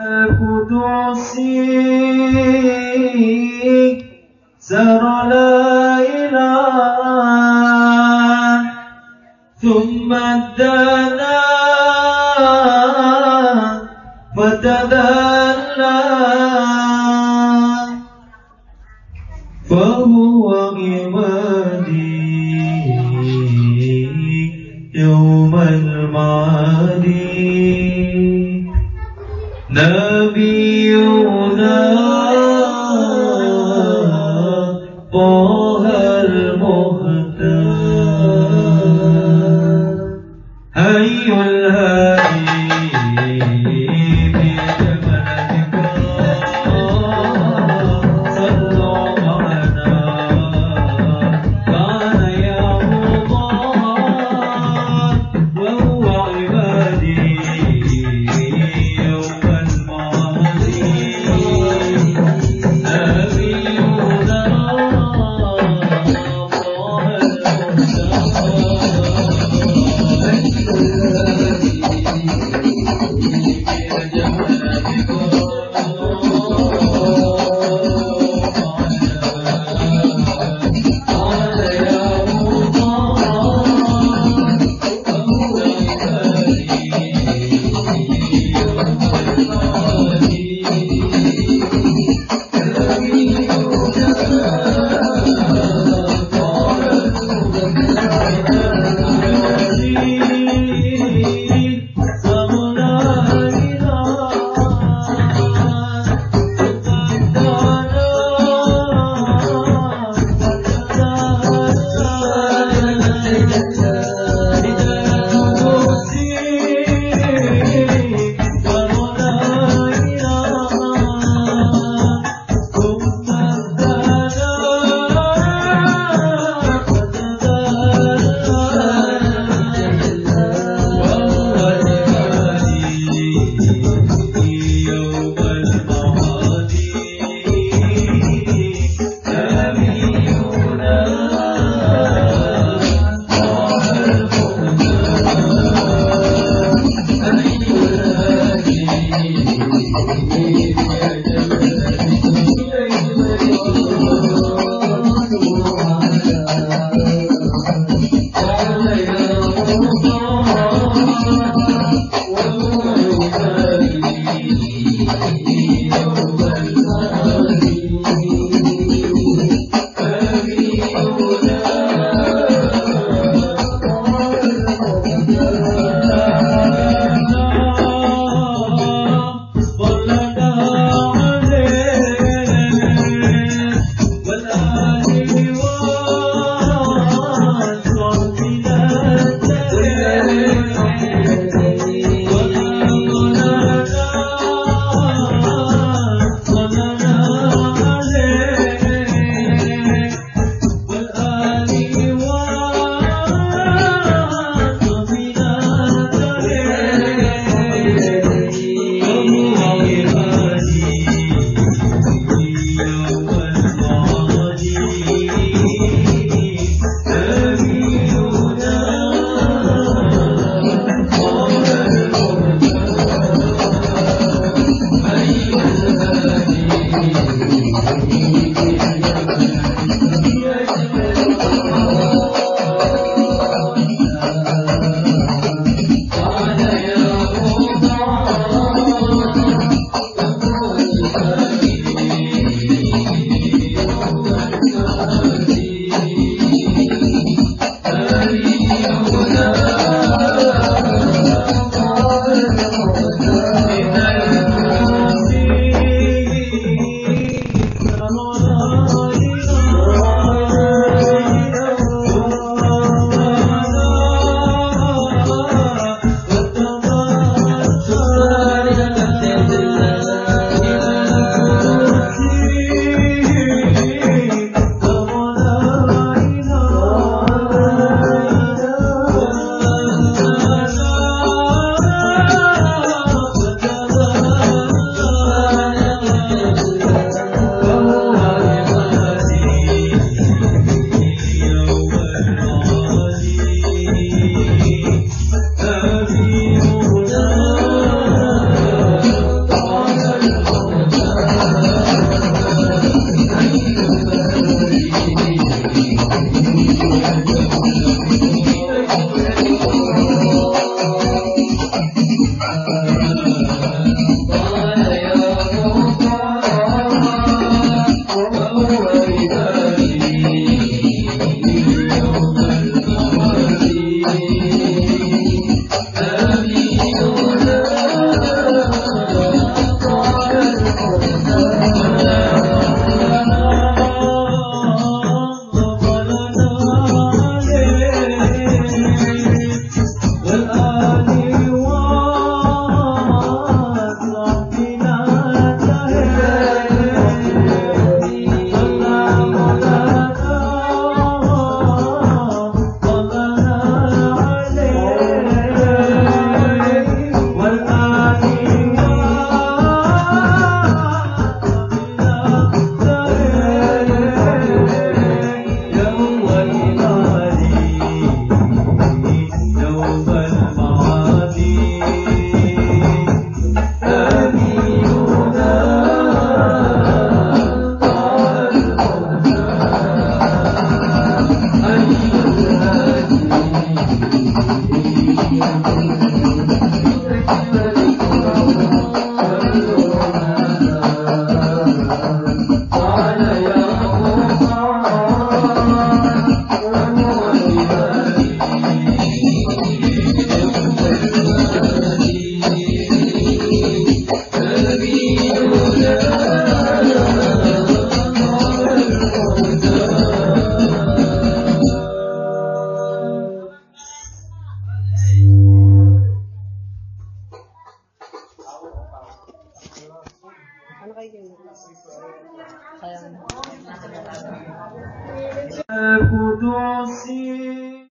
القدسي سر لا إله. ثم ادانا فتدلى نبينا طه المهتم هي